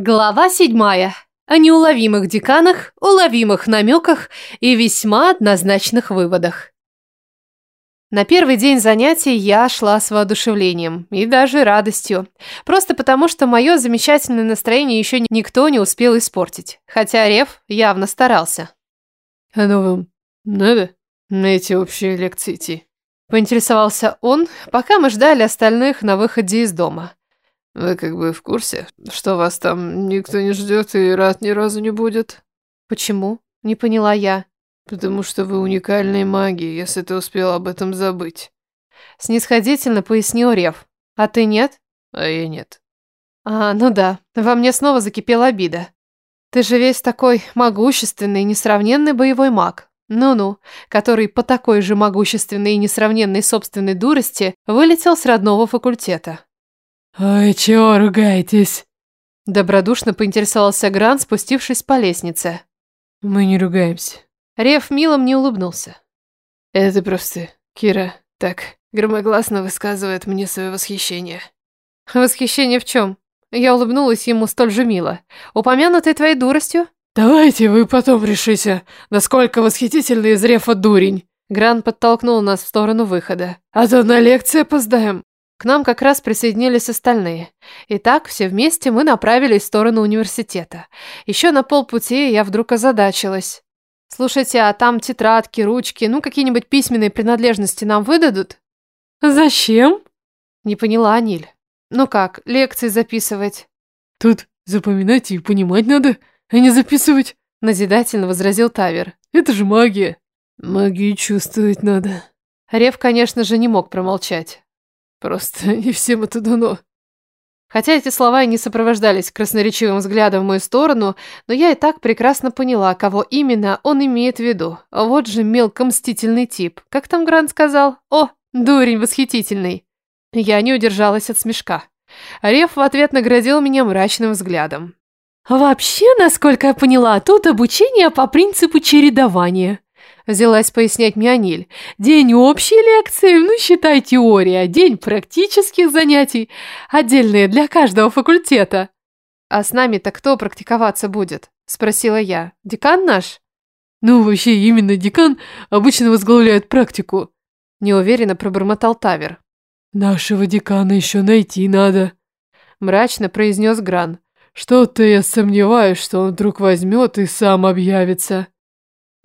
Глава седьмая. О неуловимых деканах, уловимых намеках и весьма однозначных выводах. На первый день занятий я шла с воодушевлением и даже радостью. Просто потому, что мое замечательное настроение еще никто не успел испортить. Хотя Рев явно старался. «А ну вам надо на эти общие лекции идти?» Поинтересовался он, пока мы ждали остальных на выходе из дома. Вы как бы в курсе, что вас там никто не ждет и рад ни разу не будет? Почему? Не поняла я. Потому что вы уникальные маги, если ты успел об этом забыть. Снисходительно пояснил Рев. А ты нет? А я нет. А, ну да, во мне снова закипела обида. Ты же весь такой могущественный, несравненный боевой маг. Ну-ну, который по такой же могущественной и несравненной собственной дурости вылетел с родного факультета. «Ой, чего ругаетесь?» Добродушно поинтересовался Грант, спустившись по лестнице. «Мы не ругаемся». Рев милом не улыбнулся. «Это просто Кира так громогласно высказывает мне свое восхищение». «Восхищение в чем?» Я улыбнулась ему столь же мило. «Упомянутой твоей дуростью?» «Давайте вы потом решите, насколько восхитительный из Рефа дурень». Грант подтолкнул нас в сторону выхода. «А то на лекции опоздаем». К нам как раз присоединились остальные. И так все вместе мы направились в сторону университета. Еще на полпути я вдруг озадачилась. «Слушайте, а там тетрадки, ручки, ну какие-нибудь письменные принадлежности нам выдадут?» «Зачем?» Не поняла Аниль. «Ну как, лекции записывать?» «Тут запоминать и понимать надо, а не записывать», назидательно возразил Тавер. «Это же магия. Магию чувствовать надо». Рев, конечно же, не мог промолчать. Просто не всем это дано. Хотя эти слова и не сопровождались красноречивым взглядом в мою сторону, но я и так прекрасно поняла, кого именно он имеет в виду. Вот же мелко мстительный тип. Как там Грант сказал? О, дурень восхитительный. Я не удержалась от смешка. Рев в ответ наградил меня мрачным взглядом. «Вообще, насколько я поняла, тут обучение по принципу чередования», Взялась пояснять Миониль. День общей лекции, ну считай теория, день практических занятий, отдельные для каждого факультета. А с нами-то кто практиковаться будет? Спросила я. Декан наш? Ну, вообще, именно декан обычно возглавляет практику. Неуверенно пробормотал Тавер. Нашего декана еще найти надо. Мрачно произнес Гран. Что-то я сомневаюсь, что он вдруг возьмет и сам объявится.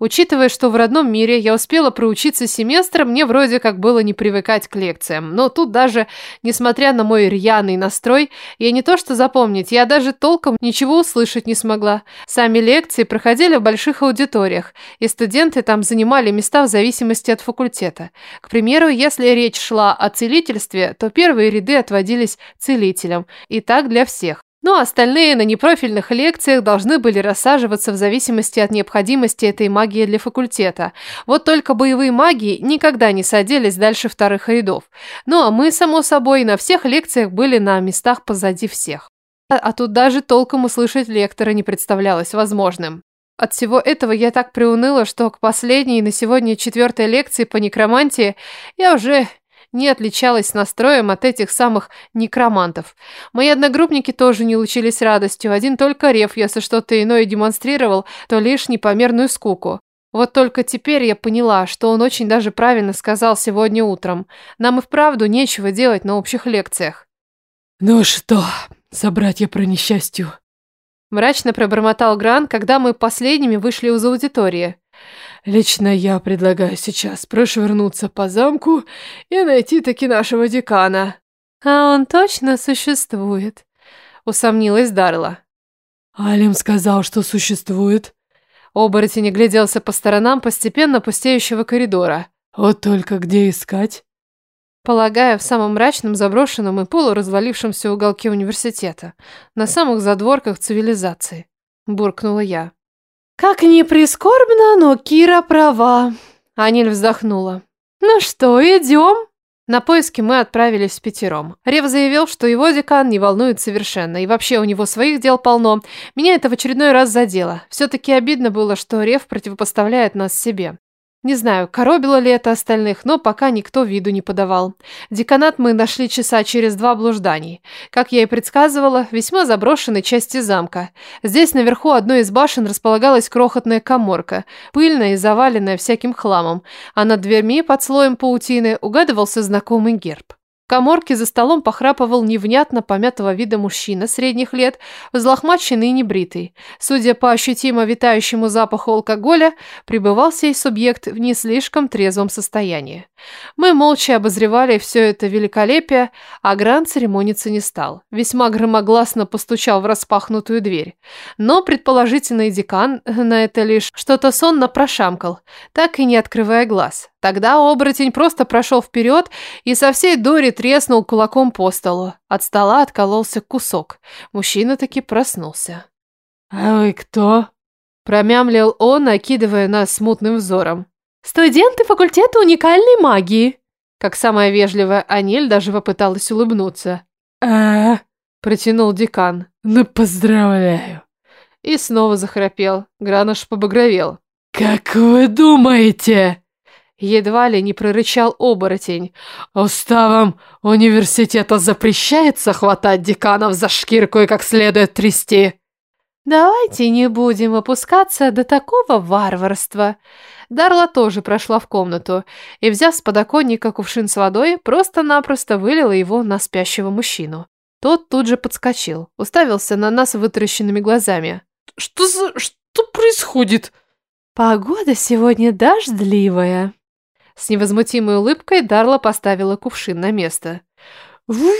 Учитывая, что в родном мире я успела проучиться семестр, мне вроде как было не привыкать к лекциям. Но тут даже, несмотря на мой рьяный настрой, я не то что запомнить, я даже толком ничего услышать не смогла. Сами лекции проходили в больших аудиториях, и студенты там занимали места в зависимости от факультета. К примеру, если речь шла о целительстве, то первые ряды отводились целителям. И так для всех. Ну а остальные на непрофильных лекциях должны были рассаживаться в зависимости от необходимости этой магии для факультета. Вот только боевые маги никогда не садились дальше вторых рядов. Ну а мы, само собой, на всех лекциях были на местах позади всех. А, а тут даже толком услышать лектора не представлялось возможным. От всего этого я так приуныла, что к последней на сегодня четвертой лекции по некромантии я уже не отличалась настроем от этих самых некромантов. Мои одногруппники тоже не лучились радостью. Один только Рев, если что-то иное демонстрировал, то лишь непомерную скуку. Вот только теперь я поняла, что он очень даже правильно сказал сегодня утром. Нам и вправду нечего делать на общих лекциях. «Ну что, собратья про несчастью?» Мрачно пробормотал Гран, когда мы последними вышли из аудитории. Лично я предлагаю сейчас прошвырнуться по замку и найти таки нашего декана. А он точно существует, усомнилась Дарла. Алим сказал, что существует. Оборотень огляделся по сторонам постепенно пустеющего коридора. Вот только где искать? Полагаю, в самом мрачном, заброшенном и полуразвалившемся уголке университета, на самых задворках цивилизации, буркнула я. Как ни прискорбно, но Кира права. Аниль вздохнула. Ну что, идем? На поиски мы отправились в пятером. Рев заявил, что его декан не волнует совершенно, и вообще у него своих дел полно. Меня это в очередной раз задело. Все-таки обидно было, что Рев противопоставляет нас себе. Не знаю, коробило ли это остальных, но пока никто виду не подавал. Деканат мы нашли часа через два блужданий. Как я и предсказывала, весьма заброшенной части замка. Здесь наверху одной из башен располагалась крохотная коморка, пыльная и заваленная всяким хламом, а над дверьми под слоем паутины угадывался знакомый герб. Коморке за столом похрапывал невнятно помятого вида мужчина средних лет, взлохмаченный и небритый. Судя по ощутимо витающему запаху алкоголя, пребывал сей субъект в не слишком трезвом состоянии. Мы молча обозревали все это великолепие, а Гран церемониться не стал. Весьма громогласно постучал в распахнутую дверь. Но предположительный декан на это лишь что-то сонно прошамкал, так и не открывая глаз. Тогда оборотень просто прошел вперед и со всей дури треснул кулаком по столу. От стола откололся кусок. Мужчина таки проснулся. «А вы кто?» Промямлил он, окидывая нас смутным взором. «Студенты факультета уникальной магии!» Как самая вежливая Анель даже попыталась улыбнуться. а Протянул декан. Ну, поздравляю!» И снова захрапел. Граныш побагровел. «Как вы думаете?» Едва ли не прорычал оборотень. «Уставом университета запрещается хватать деканов за шкирку и как следует трясти?» «Давайте не будем опускаться до такого варварства». Дарла тоже прошла в комнату и, взяв с подоконника кувшин с водой, просто-напросто вылила его на спящего мужчину. Тот тут же подскочил, уставился на нас вытаращенными глазами. «Что за... что происходит?» «Погода сегодня дождливая». С невозмутимой улыбкой Дарла поставила кувшин на место. «Вы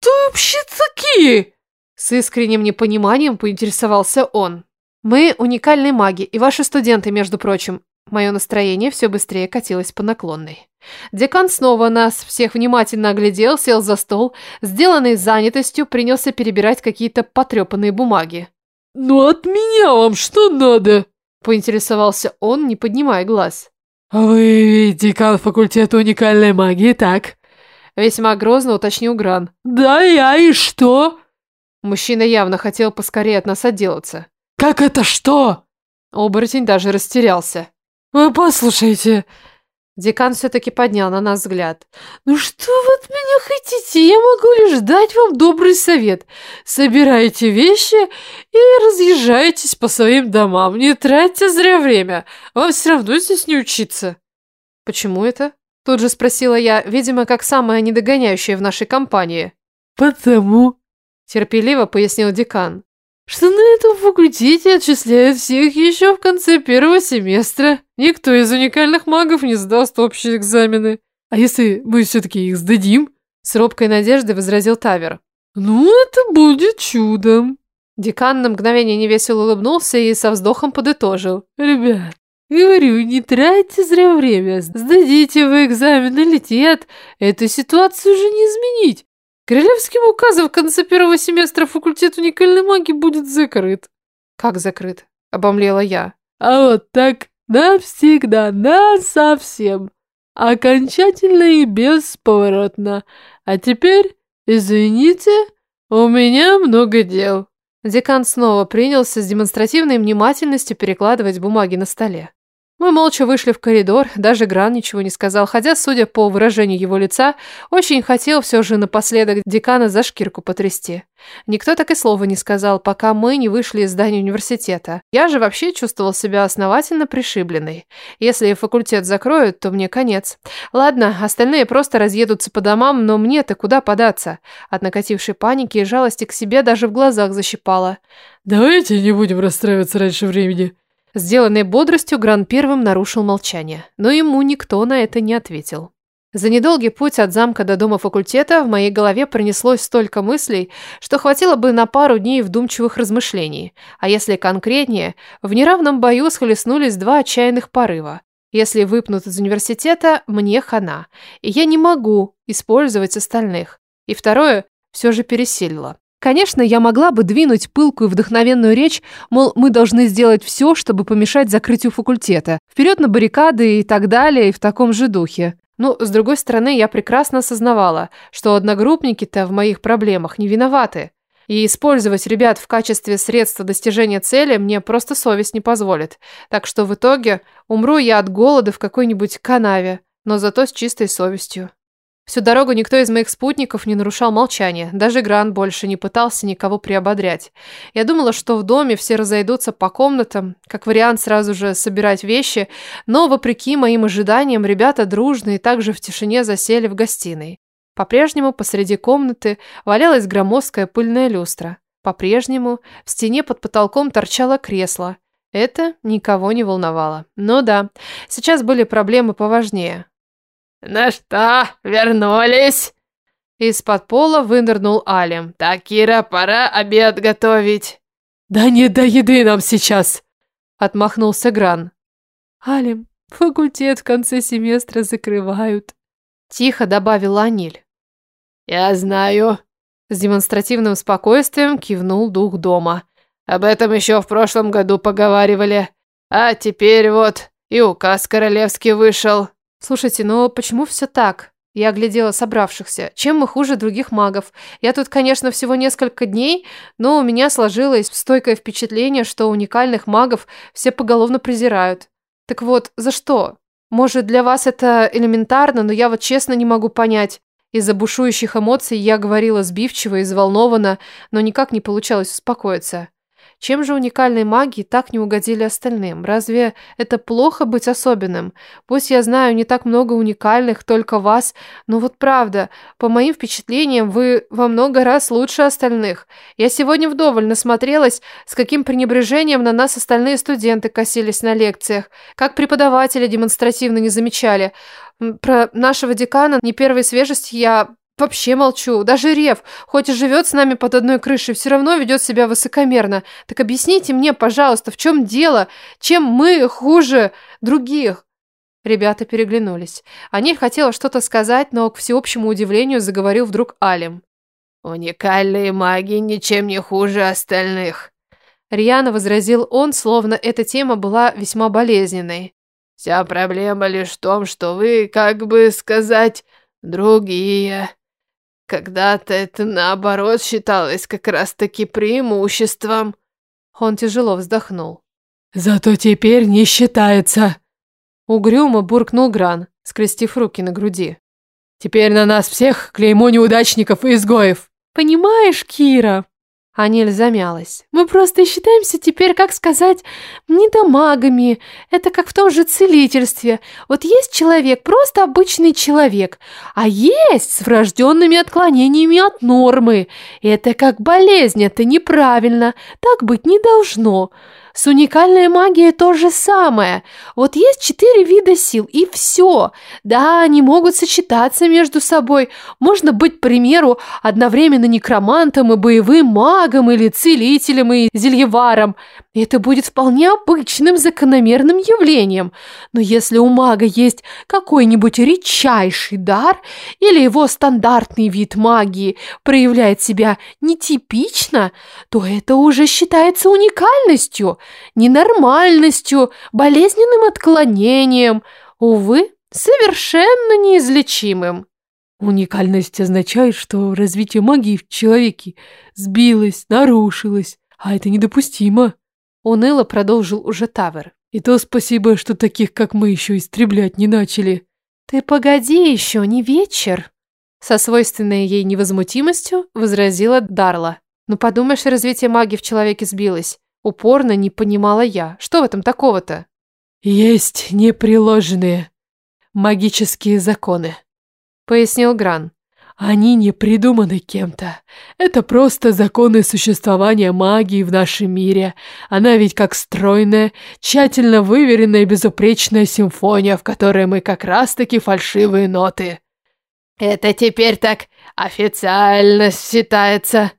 кто вообще такие?» С искренним непониманием поинтересовался он. «Мы уникальные маги, и ваши студенты, между прочим». Мое настроение все быстрее катилось по наклонной. Декан снова нас всех внимательно оглядел, сел за стол, сделанный занятостью, принялся перебирать какие-то потрепанные бумаги. «Ну от меня вам что надо?» Поинтересовался он, не поднимая глаз. «Вы декан факультета уникальной магии, так?» Весьма грозно уточнил Гран. «Да, я и что?» Мужчина явно хотел поскорее от нас отделаться. «Как это что?» Оборотень даже растерялся. «Вы послушайте». Декан все-таки поднял на нас взгляд. «Ну что вы от меня хотите? Я могу лишь дать вам добрый совет. Собирайте вещи и разъезжайтесь по своим домам. Не тратьте зря время. Вам все равно здесь не учиться». «Почему это?» Тут же спросила я, видимо, как самая недогоняющая в нашей компании. «Потому», терпеливо пояснил декан, что на этом факультете отчисляют всех еще в конце первого семестра. Никто из уникальных магов не сдаст общие экзамены. А если мы все-таки их сдадим? С робкой надеждой возразил Тавер. Ну, это будет чудом. Декан на мгновение невесело улыбнулся и со вздохом подытожил. Ребят, говорю, не тратьте зря время. Сдадите вы экзамен или нет. Эту ситуацию уже не изменить. Королевским указом в конце первого семестра факультет уникальной магии будет закрыт. Как закрыт? Обомлела я. А вот так навсегда, насовсем. Окончательно и бесповоротно. А теперь, извините, у меня много дел. Декан снова принялся с демонстративной внимательностью перекладывать бумаги на столе. Мы молча вышли в коридор, даже Гран ничего не сказал, хотя, судя по выражению его лица, очень хотел все же напоследок декана за шкирку потрясти. Никто так и слова не сказал, пока мы не вышли из здания университета. Я же вообще чувствовал себя основательно пришибленной. Если факультет закроют, то мне конец. Ладно, остальные просто разъедутся по домам, но мне-то куда податься? От накатившей паники и жалости к себе даже в глазах защипало. «Давайте не будем расстраиваться раньше времени», Сделанный бодростью, Гран первым нарушил молчание, но ему никто на это не ответил. За недолгий путь от замка до дома факультета в моей голове пронеслось столько мыслей, что хватило бы на пару дней вдумчивых размышлений. А если конкретнее, в неравном бою схлестнулись два отчаянных порыва. Если выпнут из университета, мне хана, и я не могу использовать остальных. И второе все же пересилило. Конечно, я могла бы двинуть пылкую вдохновенную речь, мол, мы должны сделать все, чтобы помешать закрытию факультета. Вперед на баррикады и так далее, и в таком же духе. Но, с другой стороны, я прекрасно осознавала, что одногруппники-то в моих проблемах не виноваты. И использовать ребят в качестве средства достижения цели мне просто совесть не позволит. Так что в итоге умру я от голода в какой-нибудь канаве, но зато с чистой совестью. Всю дорогу никто из моих спутников не нарушал молчание, даже Гран больше не пытался никого приободрять. Я думала, что в доме все разойдутся по комнатам, как вариант сразу же собирать вещи, но, вопреки моим ожиданиям, ребята дружно и также в тишине засели в гостиной. По-прежнему посреди комнаты валялась громоздкая пыльная люстра. По-прежнему в стене под потолком торчало кресло. Это никого не волновало. Но да, сейчас были проблемы поважнее. «Ну что, вернулись?» Из-под пола вынырнул Алим. «Так, Кира, пора обед готовить». «Да не до еды нам сейчас!» Отмахнулся Гран. «Алим, факультет в конце семестра закрывают», Тихо добавила Аниль. «Я знаю», – с демонстративным спокойствием кивнул дух дома. «Об этом еще в прошлом году поговаривали. А теперь вот и указ королевский вышел». «Слушайте, но почему все так?» Я оглядела собравшихся. Чем мы хуже других магов? Я тут, конечно, всего несколько дней, но у меня сложилось стойкое впечатление, что уникальных магов все поголовно презирают. Так вот, за что? Может, для вас это элементарно, но я вот честно не могу понять. Из-за бушующих эмоций я говорила сбивчиво и взволнованно, но никак не получалось успокоиться. Чем же уникальные маги так не угодили остальным? Разве это плохо быть особенным? Пусть я знаю не так много уникальных, только вас, но вот правда, по моим впечатлениям, вы во много раз лучше остальных. Я сегодня вдоволь насмотрелась, с каким пренебрежением на нас остальные студенты косились на лекциях, как преподаватели демонстративно не замечали. Про нашего декана не первой свежести я Вообще молчу. Даже Рев, хоть и живет с нами под одной крышей, все равно ведет себя высокомерно. Так объясните мне, пожалуйста, в чем дело? Чем мы хуже других? Ребята переглянулись. Аниль хотела что-то сказать, но, к всеобщему удивлению, заговорил вдруг Алим. «Уникальные маги ничем не хуже остальных», — рьяно возразил он, словно эта тема была весьма болезненной. «Вся проблема лишь в том, что вы, как бы сказать, другие». Когда-то это, наоборот, считалось как раз-таки преимуществом. Он тяжело вздохнул. Зато теперь не считается. Угрюмо буркнул Гран, скрестив руки на груди. Теперь на нас всех клеймо неудачников и изгоев. Понимаешь, Кира, Анель замялась. «Мы просто считаемся теперь, как сказать, недомагами. Это как в том же целительстве. Вот есть человек, просто обычный человек, а есть с врожденными отклонениями от нормы. Это как болезнь, это неправильно. Так быть не должно. С уникальной магией то же самое. Вот есть четыре вида сил, и все. Да, они могут сочетаться между собой. Можно быть, к примеру, одновременно некромантом и боевым магом, или целителем и зельеваром. Это будет вполне обычным закономерным явлением. Но если у мага есть какой-нибудь редчайший дар, или его стандартный вид магии проявляет себя нетипично, то это уже считается уникальностью ненормальностью, болезненным отклонением, увы, совершенно неизлечимым. Уникальность означает, что развитие магии в человеке сбилось, нарушилось, а это недопустимо. Уныло продолжил уже Тавер. И то спасибо, что таких, как мы, еще истреблять не начали. Ты погоди еще, не вечер. Со свойственной ей невозмутимостью возразила Дарла. Ну подумаешь, развитие магии в человеке сбилось. Упорно не понимала я. Что в этом такого-то? Есть непреложные магические законы, пояснил Гран. Они не придуманы кем-то. Это просто законы существования магии в нашем мире. Она ведь как стройная, тщательно выверенная и безупречная симфония, в которой мы как раз-таки фальшивые ноты. Это теперь так официально считается,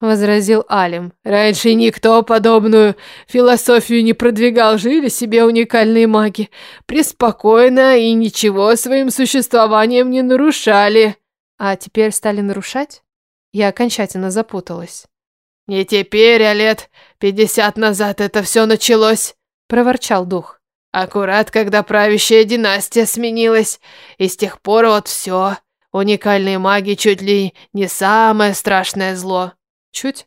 возразил Алим. Раньше никто подобную философию не продвигал, жили себе уникальные маги, преспокойно и ничего своим существованием не нарушали. А теперь стали нарушать? Я окончательно запуталась. Не теперь, а лет пятьдесят назад это все началось, проворчал дух. Аккурат, когда правящая династия сменилась, и с тех пор вот все. Уникальные маги чуть ли не самое страшное зло. Чуть?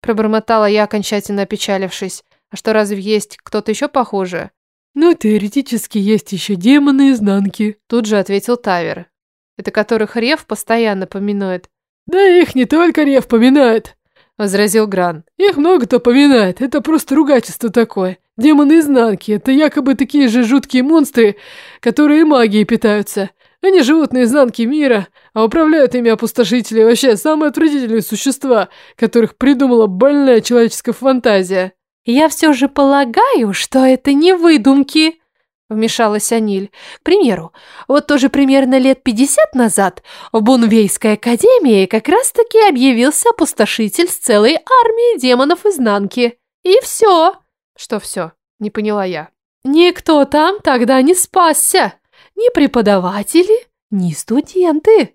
Пробормотала я, окончательно опечалившись. А что, разве есть кто-то еще похуже? Ну, теоретически есть еще демоны изнанки. Тут же ответил Тавер. Это которых Рев постоянно поминует. Да их не только Рев поминает, возразил Гран. Их много кто поминает, это просто ругательство такое. Демоны изнанки – это якобы такие же жуткие монстры, которые магией питаются. Они живут на изнанке мира, а управляют ими опустошители вообще самые отвратительные существа, которых придумала больная человеческая фантазия. «Я все же полагаю, что это не выдумки», – вмешалась Аниль. «К примеру, вот тоже примерно лет пятьдесят назад в Бунвейской академии как раз-таки объявился опустошитель с целой армией демонов изнанки. И все». «Что все?» – не поняла я. «Никто там тогда не спасся. Ни преподаватели, ни студенты».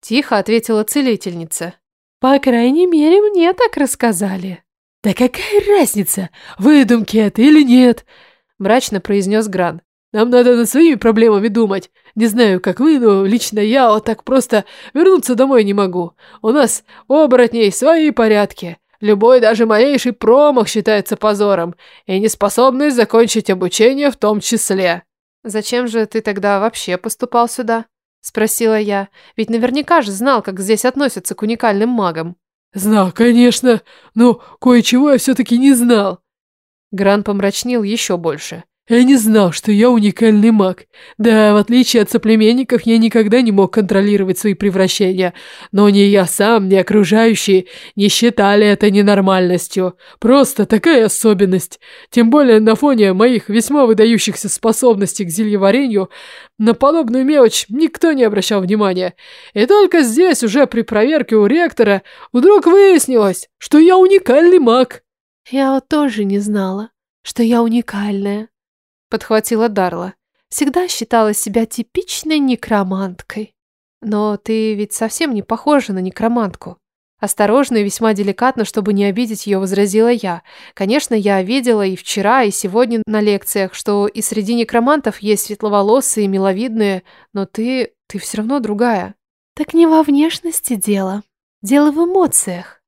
Тихо ответила целительница. «По крайней мере, мне так рассказали». «Да какая разница, выдумки это или нет?» Мрачно произнес Гран. «Нам надо над своими проблемами думать. Не знаю, как вы, но лично я вот так просто вернуться домой не могу. У нас, оборотней, свои порядки. Любой, даже малейший промах считается позором, и неспособность закончить обучение в том числе». «Зачем же ты тогда вообще поступал сюда?» – спросила я. «Ведь наверняка же знал, как здесь относятся к уникальным магам». «Знал, конечно, но кое-чего я все-таки не знал». Гран помрачнел еще больше. Я не знал, что я уникальный маг. Да, в отличие от соплеменников, я никогда не мог контролировать свои превращения. Но ни я сам, ни окружающие не считали это ненормальностью. Просто такая особенность. Тем более на фоне моих весьма выдающихся способностей к зельеварению, на подобную мелочь никто не обращал внимания. И только здесь, уже при проверке у ректора, вдруг выяснилось, что я уникальный маг. Я вот тоже не знала, что я уникальная подхватила Дарла. Всегда считала себя типичной некроманткой. Но ты ведь совсем не похожа на некромантку. Осторожно и весьма деликатно, чтобы не обидеть ее, возразила я. Конечно, я видела и вчера, и сегодня на лекциях, что и среди некромантов есть светловолосые, миловидные, но ты... ты все равно другая. Так не во внешности дело. Дело в эмоциях,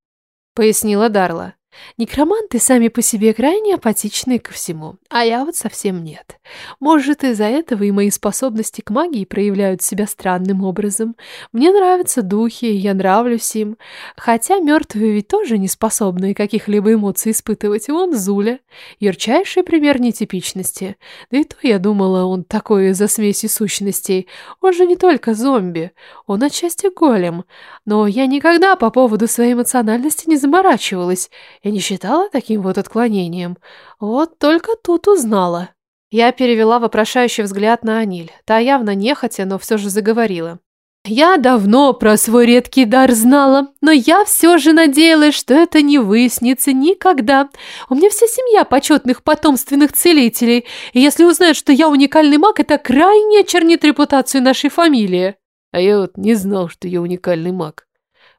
пояснила Дарла. Некроманты сами по себе крайне апатичны ко всему, а я вот совсем нет. Может, из-за этого и мои способности к магии проявляют себя странным образом. Мне нравятся духи, я нравлюсь им. Хотя мертвые ведь тоже не способны каких-либо эмоций испытывать. Он Зуля, ярчайший пример нетипичности. Да и то я думала, он такой из-за смеси сущностей. Он же не только зомби, он отчасти голем. Но я никогда по поводу своей эмоциональности не заморачивалась. Я не считала таким вот отклонением. Вот только тут узнала. Я перевела вопрошающий взгляд на Аниль. Та явно нехотя, но все же заговорила. Я давно про свой редкий дар знала, но я все же надеялась, что это не выяснится никогда. У меня вся семья почетных потомственных целителей, и если узнают, что я уникальный маг, это крайне очернит репутацию нашей фамилии. А я вот не знал, что я уникальный маг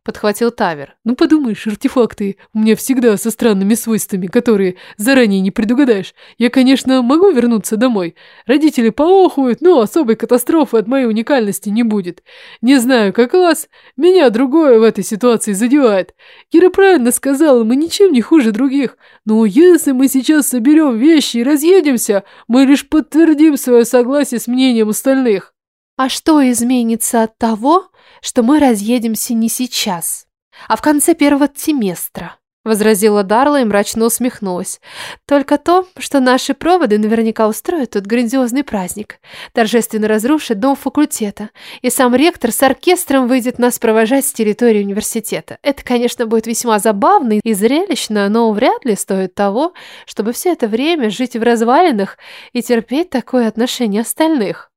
подхватил Тавер. «Ну подумаешь, артефакты у меня всегда со странными свойствами, которые заранее не предугадаешь. Я, конечно, могу вернуться домой. Родители поохуют, но особой катастрофы от моей уникальности не будет. Не знаю, как вас, меня другое в этой ситуации задевает. Кира правильно сказала, мы ничем не хуже других. Но если мы сейчас соберем вещи и разъедемся, мы лишь подтвердим свое согласие с мнением остальных». «А что изменится от того, что мы разъедемся не сейчас, а в конце первого семестра», возразила Дарла и мрачно усмехнулась. «Только то, что наши проводы наверняка устроят тут грандиозный праздник, торжественно разрушат дом факультета, и сам ректор с оркестром выйдет нас провожать с территории университета. Это, конечно, будет весьма забавно и зрелищно, но вряд ли стоит того, чтобы все это время жить в развалинах и терпеть такое отношение остальных».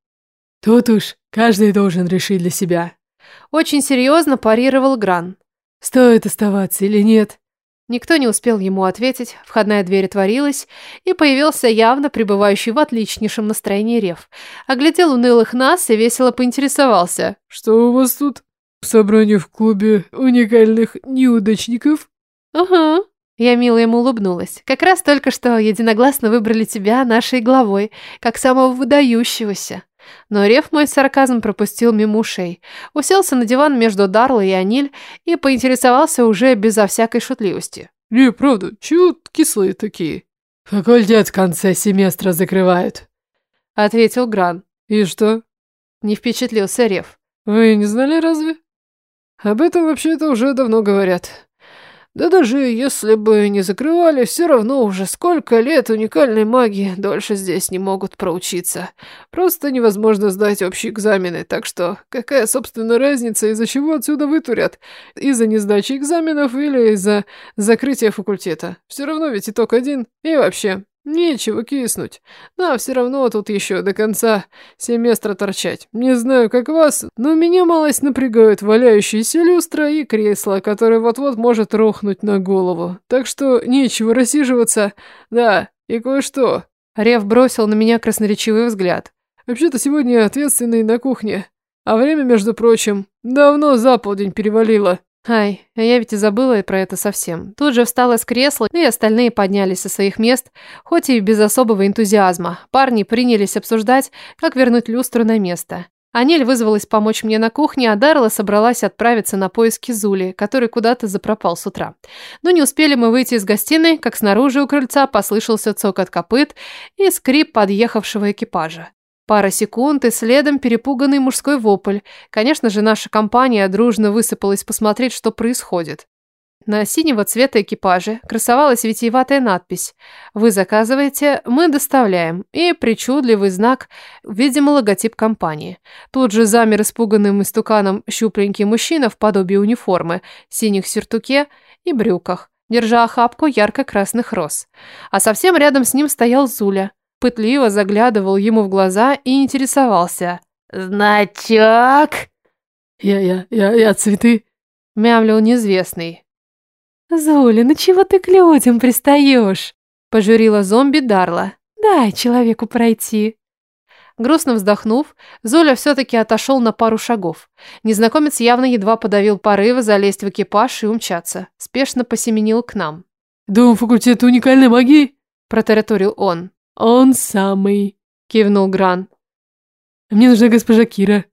«Тут уж каждый должен решить для себя», очень серьезно парировал Гран. «Стоит оставаться или нет?» Никто не успел ему ответить, входная дверь отворилась, и появился явно пребывающий в отличнейшем настроении Рев. Оглядел унылых нас и весело поинтересовался. «Что у вас тут? Собрание в клубе уникальных неудачников?» «Ага». Я мило ему улыбнулась. «Как раз только что единогласно выбрали тебя нашей главой, как самого выдающегося». Но Рев мой сарказм пропустил мимо ушей. Уселся на диван между Дарлой и Аниль и поинтересовался уже безо всякой шутливости. «Не, правда, чего кислые такие?» «Факультет в конце семестра закрывают», — ответил Гран. «И что?» — не впечатлился Рев. «Вы не знали разве?» «Об этом вообще-то уже давно говорят. Да даже если бы не закрывали, все равно уже сколько лет уникальной магии дольше здесь не могут проучиться. Просто невозможно сдать общие экзамены, так что какая, собственно, разница, из-за чего отсюда вытурят? Из-за несдачи экзаменов или из-за закрытия факультета? Все равно ведь итог один. И вообще, Нечего киснуть. Но все равно тут еще до конца семестра торчать. Не знаю, как вас, но меня малость напрягают валяющиеся люстра и кресло, которое вот-вот может рухнуть на голову. Так что нечего рассиживаться. Да, и кое-что. Рев бросил на меня красноречивый взгляд. Вообще-то сегодня ответственный на кухне. А время, между прочим, давно за полдень перевалило. Ай, а я ведь и забыла про это совсем. Тут же встала с кресла, и остальные поднялись со своих мест, хоть и без особого энтузиазма. Парни принялись обсуждать, как вернуть люстру на место. Анель вызвалась помочь мне на кухне, а Дарла собралась отправиться на поиски Зули, который куда-то запропал с утра. Но не успели мы выйти из гостиной, как снаружи у крыльца послышался цокот копыт и скрип подъехавшего экипажа. Пара секунд и следом перепуганный мужской вопль. Конечно же, наша компания дружно высыпалась посмотреть, что происходит. На синего цвета экипаже красовалась витиеватая надпись «Вы заказываете, мы доставляем» и причудливый знак, видимо, логотип компании. Тут же замер испуганным истуканом щупленький мужчина в подобии униформы, синих сюртуке и брюках, держа охапку ярко-красных роз. А совсем рядом с ним стоял Зуля, пытливо заглядывал ему в глаза и интересовался. «Значок?» «Я, я, я, я цветы», — мямлил неизвестный. «Зуля, ну чего ты к людям пристаешь?» — пожурила зомби Дарла. «Дай человеку пройти». Грустно вздохнув, Золя все-таки отошел на пару шагов. Незнакомец явно едва подавил порывы залезть в экипаж и умчаться. Спешно посеменил к нам. «Дом факультета уникальной магии?» – протараторил он. «Он самый», — кивнул Гран. «Мне нужна госпожа Кира».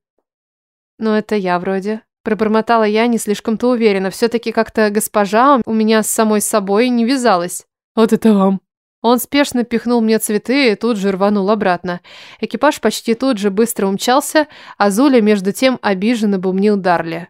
«Ну, это я вроде». Пробормотала я не слишком-то уверенно. Все-таки как-то госпожа у меня с самой собой не вязалась. «Вот это вам». Он спешно пихнул мне цветы и тут же рванул обратно. Экипаж почти тут же быстро умчался, а Зуля между тем обиженно бумнил Дарли.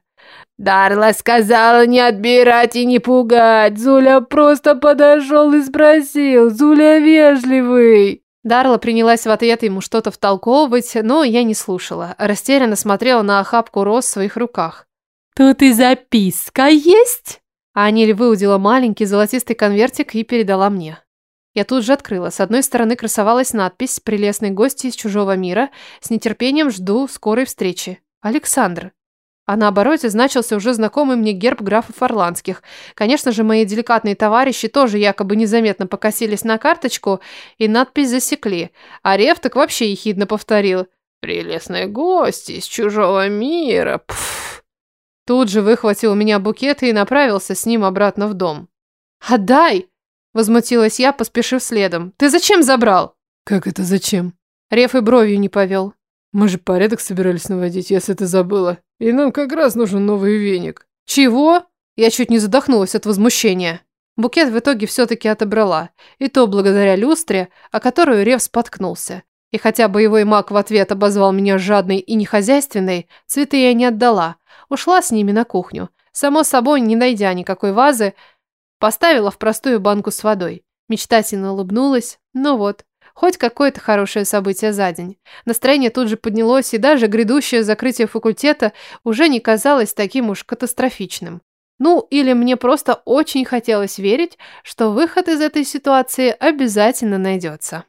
Дарла сказала не отбирать и не пугать. Зуля просто подошел и спросил. Зуля вежливый. Дарла принялась в ответ ему что-то втолковывать, но я не слушала. Растерянно смотрела на охапку роз в своих руках. «Тут и записка есть?» Аниль выудила маленький золотистый конвертик и передала мне. Я тут же открыла. С одной стороны красовалась надпись «Прелестный гость из чужого мира. С нетерпением жду скорой встречи. Александр». А на обороте значился уже знакомый мне герб графов Орландских. Конечно же, мои деликатные товарищи тоже якобы незаметно покосились на карточку и надпись засекли. А Рев так вообще ехидно повторил. «Прелестные гости из чужого мира, пф!» Тут же выхватил у меня букет и направился с ним обратно в дом. «Отдай!» – возмутилась я, поспешив следом. «Ты зачем забрал?» «Как это зачем?» Рев и бровью не повел. Мы же порядок собирались наводить, если ты забыла. И нам как раз нужен новый веник. Чего? Я чуть не задохнулась от возмущения. Букет в итоге все-таки отобрала. И то благодаря люстре, о которую Рев споткнулся. И хотя боевой маг в ответ обозвал меня жадной и нехозяйственной, цветы я не отдала. Ушла с ними на кухню. Само собой, не найдя никакой вазы, поставила в простую банку с водой. Мечтательно улыбнулась. Ну вот, Хоть какое-то хорошее событие за день. Настроение тут же поднялось, и даже грядущее закрытие факультета уже не казалось таким уж катастрофичным. Ну, или мне просто очень хотелось верить, что выход из этой ситуации обязательно найдется.